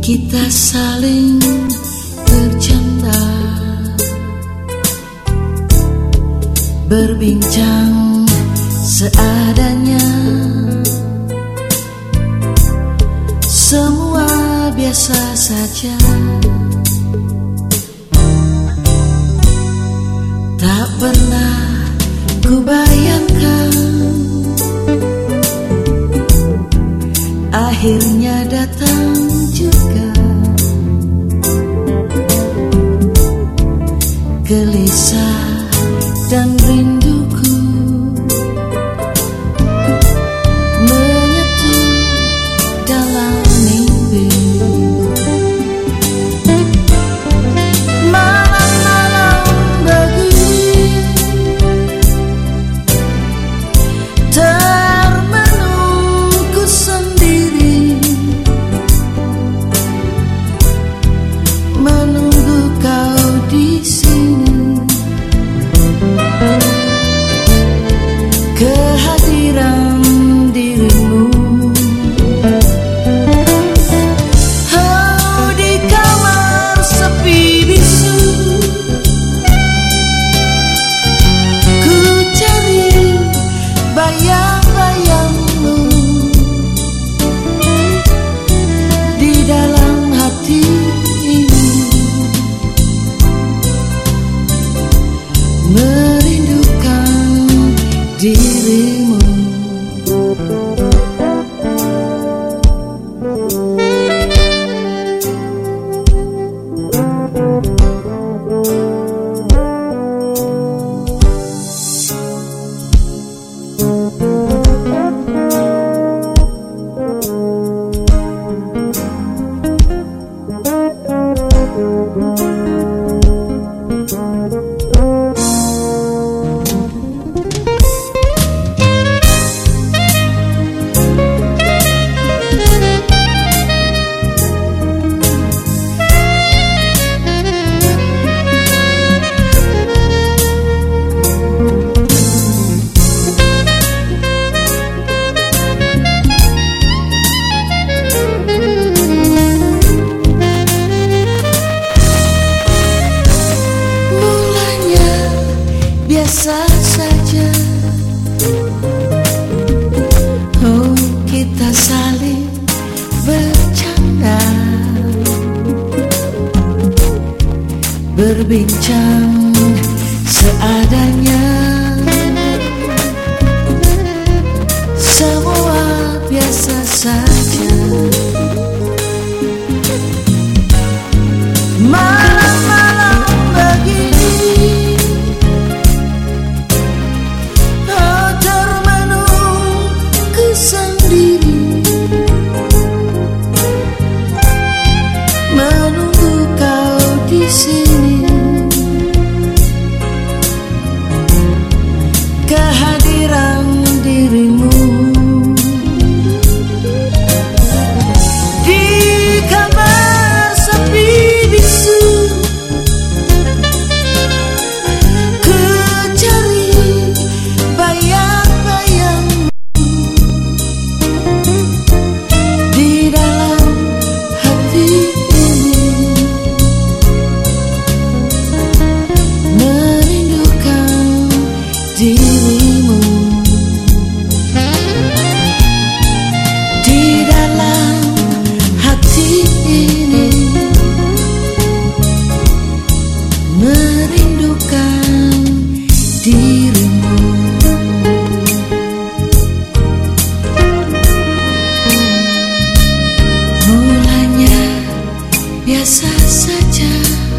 kita saling bercanda Berbincang seadanya. Semua biasa saja. Tak pernah ku bayangkan Akhirnya datang Gelisah dan rinduku dirimu biasa saja Oh kita saling bercanda. Berbincang seadanya. Semua biasa saja. biasa saja.